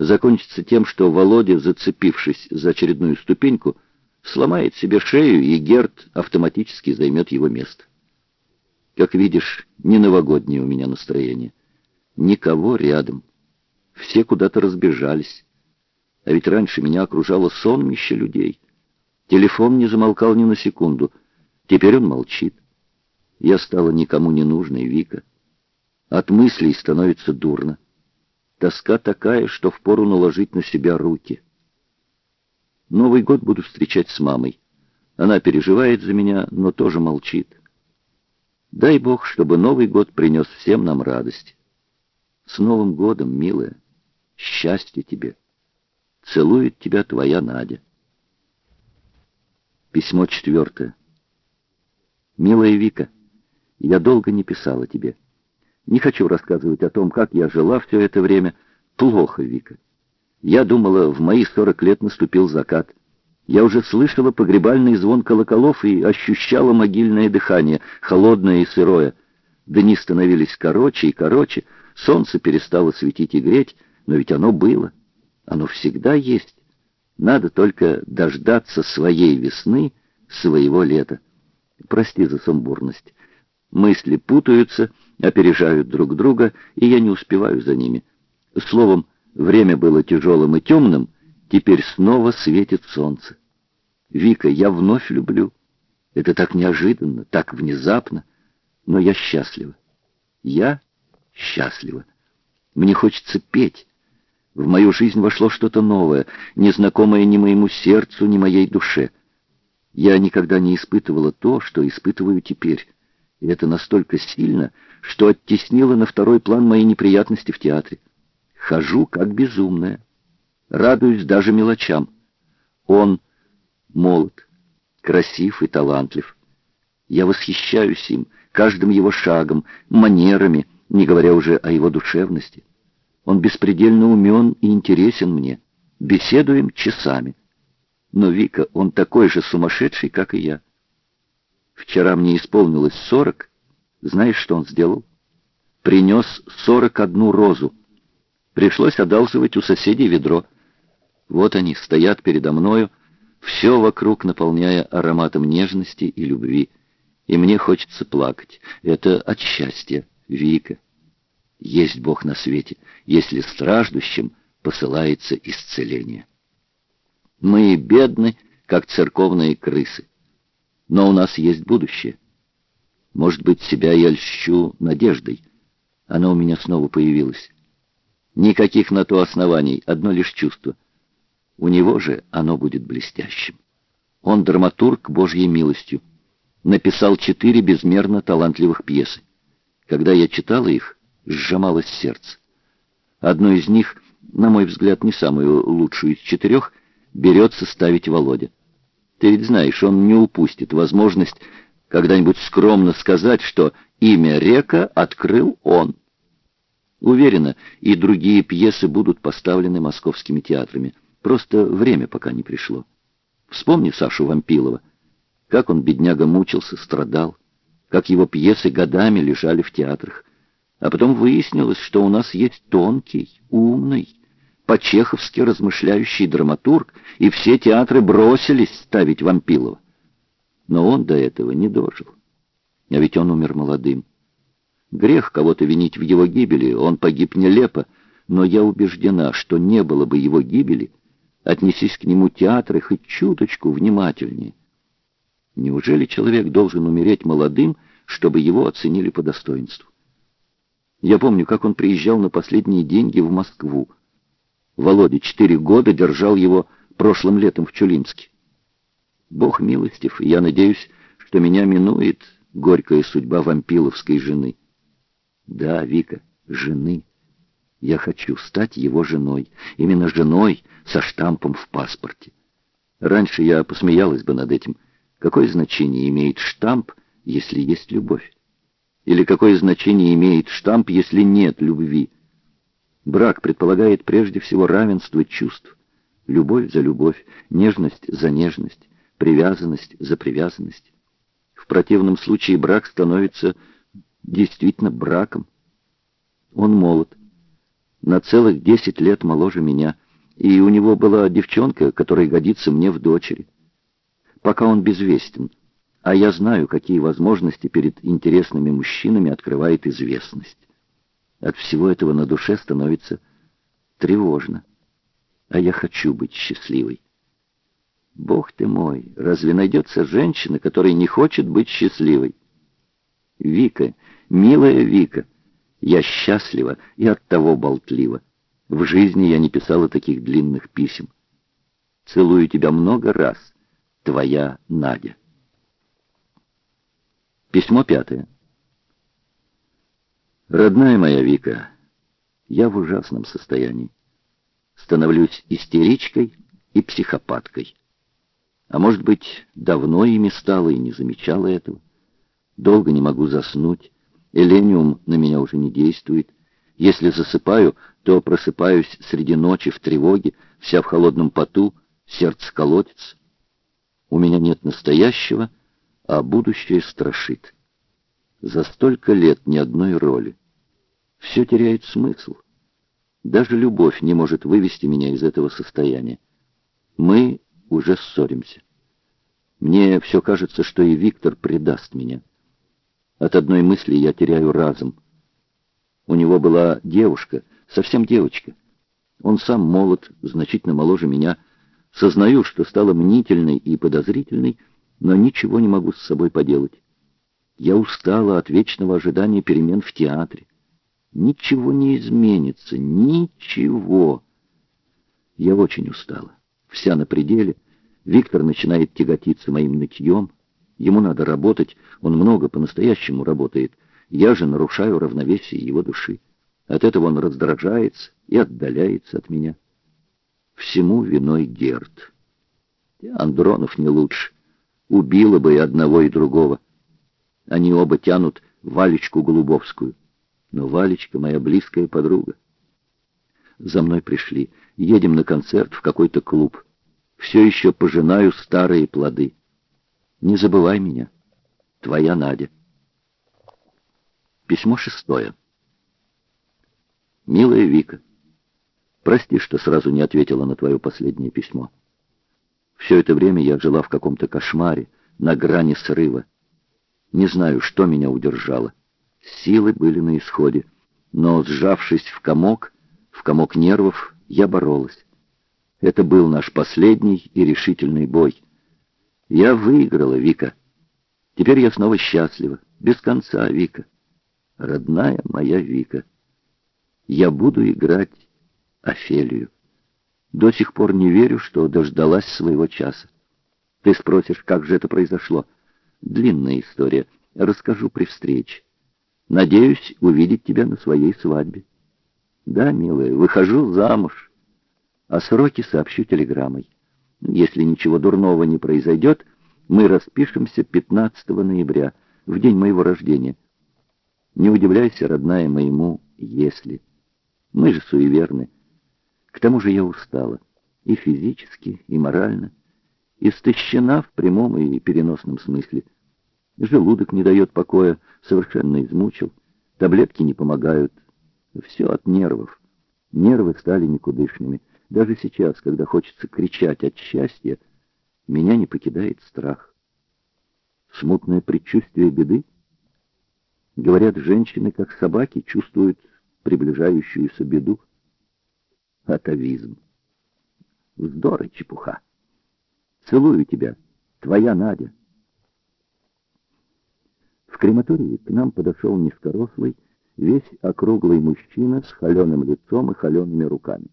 закончится тем, что Володя, зацепившись за очередную ступеньку, сломает себе шею, и Герд автоматически займет его место. Как видишь, не новогоднее у меня настроение. Никого рядом. Все куда-то разбежались. А ведь раньше меня окружало сонмище людей. Телефон не замолкал ни на секунду. Теперь он молчит. Я стала никому не нужной, Вика. От мыслей становится дурно. Тоска такая, что впору наложить на себя руки. Новый год буду встречать с мамой. Она переживает за меня, но тоже молчит. Дай Бог, чтобы Новый год принес всем нам радость. С Новым годом, милая! Счастья тебе! Целует тебя твоя Надя. Письмо четвертое. Милая Вика, я долго не писала тебе. Не хочу рассказывать о том, как я жила все это время. Плохо, Вика. Я думала, в мои сорок лет наступил закат. Я уже слышала погребальный звон колоколов и ощущала могильное дыхание, холодное и сырое. Дни становились короче и короче, солнце перестало светить и греть, но ведь оно было. Оно всегда есть. Надо только дождаться своей весны, своего лета. Прости за сумбурность. Мысли путаются, опережают друг друга, и я не успеваю за ними. Словом, время было тяжелым и темным, теперь снова светит солнце. Вика, я вновь люблю. Это так неожиданно, так внезапно, но я счастлива. Я счастлива. Мне хочется петь. В мою жизнь вошло что-то новое, незнакомое ни моему сердцу, ни моей душе. Я никогда не испытывала то, что испытываю теперь. И это настолько сильно, что оттеснило на второй план мои неприятности в театре. Хожу как безумная. Радуюсь даже мелочам. Он молод, красив и талантлив. Я восхищаюсь им, каждым его шагом, манерами, не говоря уже о его душевности. Он беспредельно умен и интересен мне. Беседуем часами. Но Вика, он такой же сумасшедший, как и я. Вчера мне исполнилось сорок. Знаешь, что он сделал? Принес сорок одну розу. Пришлось одалживать у соседей ведро. Вот они, стоят передо мною, все вокруг наполняя ароматом нежности и любви. И мне хочется плакать. Это от счастья, Вика. Есть Бог на свете, если страждущим посылается исцеление. Мы бедны, как церковные крысы. Но у нас есть будущее. Может быть, себя я льщу надеждой. Она у меня снова появилась. Никаких на то оснований, одно лишь чувство. У него же оно будет блестящим. Он драматург Божьей милостью. Написал четыре безмерно талантливых пьесы. Когда я читала их, сжималось сердце. Одну из них, на мой взгляд, не самую лучшую из четырех, берется ставить Володя. Ты ведь знаешь, он не упустит возможность когда-нибудь скромно сказать, что имя Река открыл он. Уверена, и другие пьесы будут поставлены московскими театрами. Просто время пока не пришло. Вспомни Сашу Вампилова. Как он, бедняга, мучился, страдал. Как его пьесы годами лежали в театрах. А потом выяснилось, что у нас есть тонкий, умный, по-чеховски размышляющий драматург, и все театры бросились ставить Вампилова. Но он до этого не дожил. А ведь он умер молодым. Грех кого-то винить в его гибели, он погиб нелепо, но я убеждена, что не было бы его гибели, отнесись к нему театры хоть чуточку внимательнее. Неужели человек должен умереть молодым, чтобы его оценили по достоинству? Я помню, как он приезжал на последние деньги в Москву. Володя четыре года держал его прошлым летом в Чулимске. Бог милостив, я надеюсь, что меня минует горькая судьба вампиловской жены. Да, Вика, жены. Я хочу стать его женой, именно женой со штампом в паспорте. Раньше я посмеялась бы над этим. Какое значение имеет штамп, если есть любовь? Или какое значение имеет штамп, если нет любви? Брак предполагает прежде всего равенство чувств. Любовь за любовь, нежность за нежность, привязанность за привязанность. В противном случае брак становится действительно браком. Он молод. на целых десять лет моложе меня, и у него была девчонка, которая годится мне в дочери. Пока он безвестен, а я знаю, какие возможности перед интересными мужчинами открывает известность. От всего этого на душе становится тревожно, а я хочу быть счастливой. Бог ты мой, разве найдется женщина, которая не хочет быть счастливой? Вика, милая Вика, я счастлива и от того болтлива. В жизни я не писала таких длинных писем. Целую тебя много раз, твоя Надя. Письмо пятое. Родная моя Вика, я в ужасном состоянии. Становлюсь истеричкой и психопаткой. А может быть, давно ими стало и не замечала этого. Долго не могу заснуть. Элениум на меня уже не действует. Если засыпаю, то просыпаюсь среди ночи в тревоге, вся в холодном поту, сердце колотится. У меня нет настоящего, а будущее страшит. За столько лет ни одной роли. Все теряет смысл. Даже любовь не может вывести меня из этого состояния. Мы уже ссоримся. Мне все кажется, что и Виктор предаст меня. От одной мысли я теряю разум. У него была девушка, совсем девочка. Он сам молод, значительно моложе меня. Сознаю, что стала мнительной и подозрительной, но ничего не могу с собой поделать. Я устала от вечного ожидания перемен в театре. Ничего не изменится, ничего. Я очень устала, вся на пределе, Виктор начинает тяготиться моим нытьем. Ему надо работать, он много по-настоящему работает. Я же нарушаю равновесие его души. От этого он раздражается и отдаляется от меня. Всему виной Герд. Андронов не лучше. Убила бы и одного, и другого. Они оба тянут Валечку Голубовскую. Но Валечка моя близкая подруга. За мной пришли. Едем на концерт в какой-то клуб все еще пожинаю старые плоды. Не забывай меня. Твоя Надя. Письмо шестое. Милая Вика, прости, что сразу не ответила на твое последнее письмо. Все это время я жила в каком-то кошмаре, на грани срыва. Не знаю, что меня удержало. Силы были на исходе, но, сжавшись в комок, в комок нервов, я боролась. Это был наш последний и решительный бой. Я выиграла, Вика. Теперь я снова счастлива. Без конца, Вика. Родная моя Вика. Я буду играть Офелию. До сих пор не верю, что дождалась своего часа. Ты спросишь, как же это произошло? Длинная история. Расскажу при встрече. Надеюсь увидеть тебя на своей свадьбе. Да, милая, выхожу замуж. О сроке сообщу телеграммой. Если ничего дурного не произойдет, мы распишемся 15 ноября, в день моего рождения. Не удивляйся, родная, моему «если». Мы же суеверны. К тому же я устала. И физически, и морально. Истощена в прямом и переносном смысле. Желудок не дает покоя, совершенно измучил. Таблетки не помогают. Все от нервов. Нервы стали никудышными. Даже сейчас, когда хочется кричать от счастья, меня не покидает страх. Смутное предчувствие беды? Говорят, женщины, как собаки, чувствуют приближающуюся беду. Атовизм. Вздор и чепуха. Целую тебя, твоя Надя. Крематории к нам подошел низкорослый, весь округлый мужчина с холеным лицом и холеными руками.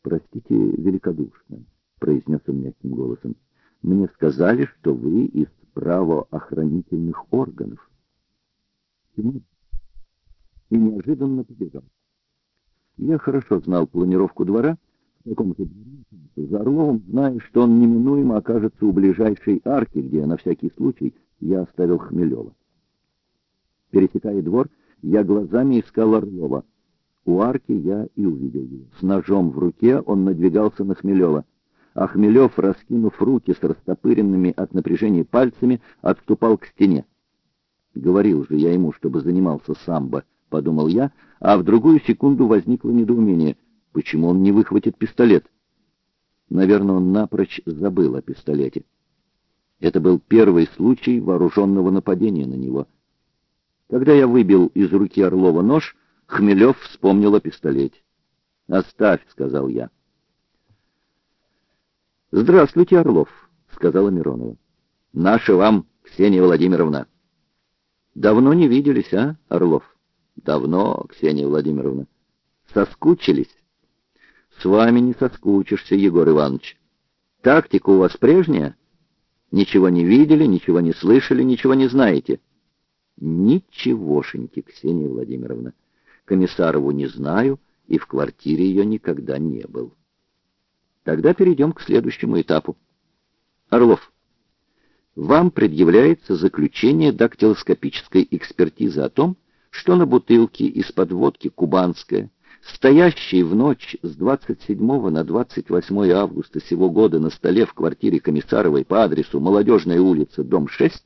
«Простите великодушно», — произнес он мягким голосом. «Мне сказали, что вы из правоохранительных органов». И неожиданно побежал. Я хорошо знал планировку двора, в таком же за Орловым, зная, что он неминуемо окажется у ближайшей арки, где, на всякий случай, я оставил Хмелева. Пересекая двор, я глазами искал Орлова — у арки я и увидел его. С ножом в руке он надвигался на Хмелева. А Хмелев, раскинув руки с растопыренными от напряжения пальцами, отступал к стене. Говорил же я ему, чтобы занимался самбо. — подумал я, а в другую секунду возникло недоумение. Почему он не выхватит пистолет? Наверное, он напрочь забыл о пистолете. Это был первый случай вооруженного нападения на него. Когда я выбил из руки Орлова нож, Хмелев вспомнил о пистолете. «Оставь», — сказал я. «Здравствуйте, Орлов», — сказала Миронова. «Наша вам, Ксения Владимировна». «Давно не виделись, а, Орлов?» «Давно, Ксения Владимировна». «Соскучились?» «С вами не соскучишься, Егор Иванович. Тактика у вас прежняя?» Ничего не видели, ничего не слышали, ничего не знаете. Ничегошеньки, Ксения Владимировна. Комиссарову не знаю, и в квартире ее никогда не был. Тогда перейдем к следующему этапу. Орлов, вам предъявляется заключение дактилоскопической экспертизы о том, что на бутылке из-под водки «Кубанская» стоящий в ночь с 27 на 28 августа сего года на столе в квартире Комиссаровой по адресу Молодежная улица, дом 6,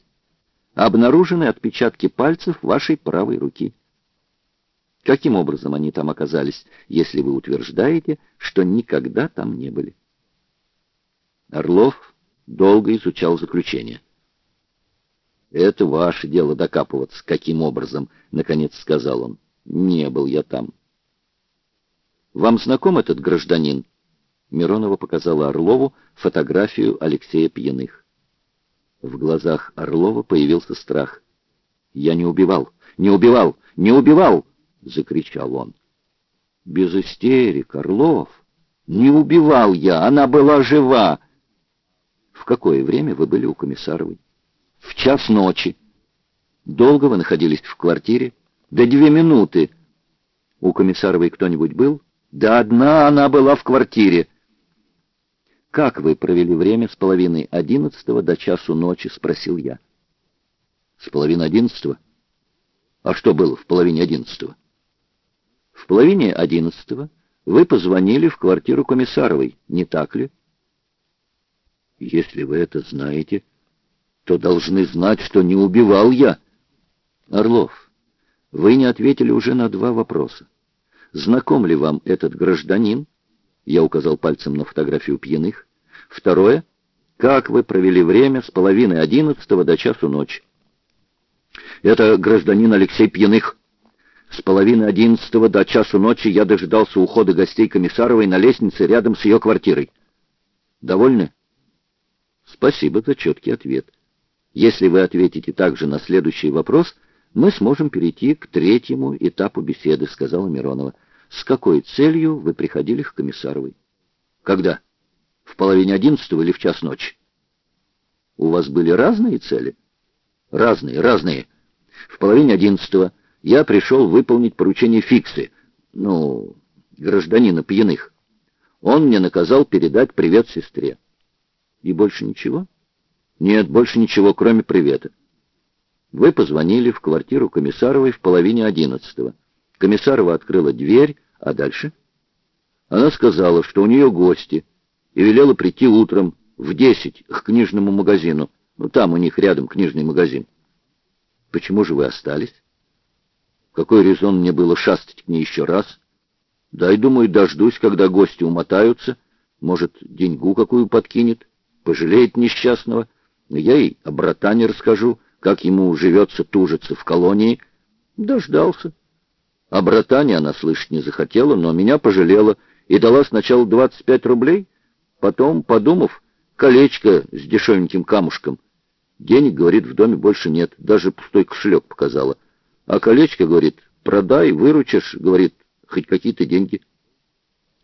обнаружены отпечатки пальцев вашей правой руки. Каким образом они там оказались, если вы утверждаете, что никогда там не были? Орлов долго изучал заключение. «Это ваше дело докапываться, каким образом», — наконец сказал он. «Не был я там». Вам знаком этот гражданин?» Миронова показала Орлову фотографию Алексея Пьяных. В глазах Орлова появился страх. «Я не убивал! Не убивал! Не убивал!» — закричал он. «Без истерик, Орлов! Не убивал я! Она была жива!» «В какое время вы были у Комиссаровой?» «В час ночи». «Долго вы находились в квартире?» «До две минуты». «У Комиссаровой кто-нибудь был?» Да одна она была в квартире. «Как вы провели время с половины одиннадцатого до часу ночи?» — спросил я. «С половины одиннадцатого? А что было в половине одиннадцатого?» «В половине одиннадцатого вы позвонили в квартиру Комиссаровой, не так ли?» «Если вы это знаете, то должны знать, что не убивал я». «Орлов, вы не ответили уже на два вопроса знаком ли вам этот гражданин? Я указал пальцем на фотографию пьяных. Второе. Как вы провели время с половины одиннадцатого до часу ночи? Это гражданин Алексей Пьяных. С половины одиннадцатого до часу ночи я дожидался ухода гостей Комиссаровой на лестнице рядом с ее квартирой. Довольны? Спасибо за четкий ответ. Если вы ответите также на следующий вопрос — мы сможем перейти к третьему этапу беседы, сказала Миронова. С какой целью вы приходили к Комиссаровой? Когда? В половине одиннадцатого или в час ночи? У вас были разные цели? Разные, разные. В половине одиннадцатого я пришел выполнить поручение Фиксы, ну, гражданина пьяных. Он мне наказал передать привет сестре. И больше ничего? Нет, больше ничего, кроме привета. Вы позвонили в квартиру Комиссаровой в половине одиннадцатого. Комиссарова открыла дверь, а дальше? Она сказала, что у нее гости, и велела прийти утром в десять к книжному магазину. Ну, там у них рядом книжный магазин. Почему же вы остались? Какой резон мне было шастать к ней еще раз? Дай, думаю, дождусь, когда гости умотаются. Может, деньгу какую подкинет, пожалеет несчастного. Я ей о братане расскажу, как ему живется тужиться в колонии, дождался. О братане она слышать не захотела, но меня пожалела и дала сначала 25 рублей, потом, подумав, колечко с дешевеньким камушком. Денег, говорит, в доме больше нет, даже пустой кошелек показала. А колечко, говорит, продай, выручишь, говорит, хоть какие-то деньги.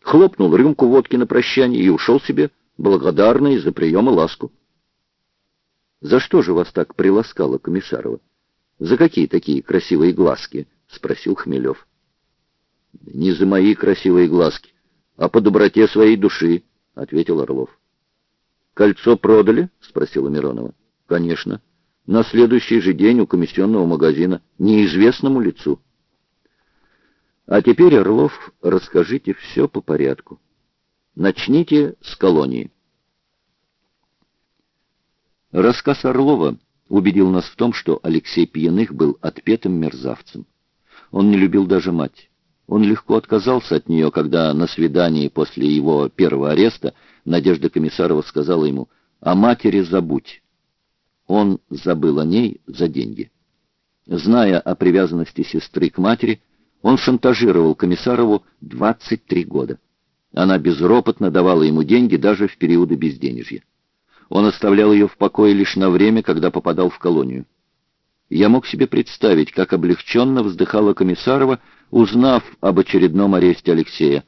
Хлопнул рюмку водки на прощание и ушел себе, благодарный за прием и ласку. За что же вас так приласкала Комиссарова? За какие такие красивые глазки? Спросил Хмелев. Не за мои красивые глазки, а по доброте своей души, ответил Орлов. Кольцо продали? Спросила Миронова. Конечно. На следующий же день у комиссионного магазина неизвестному лицу. А теперь, Орлов, расскажите все по порядку. Начните с колонии. Рассказ Орлова убедил нас в том, что Алексей Пьяных был отпетым мерзавцем. Он не любил даже мать. Он легко отказался от нее, когда на свидании после его первого ареста Надежда Комиссарова сказала ему «О матери забудь». Он забыл о ней за деньги. Зная о привязанности сестры к матери, он шантажировал Комиссарову 23 года. Она безропотно давала ему деньги даже в периоды безденежья. Он оставлял ее в покое лишь на время, когда попадал в колонию. Я мог себе представить, как облегченно вздыхала Комиссарова, узнав об очередном аресте Алексея.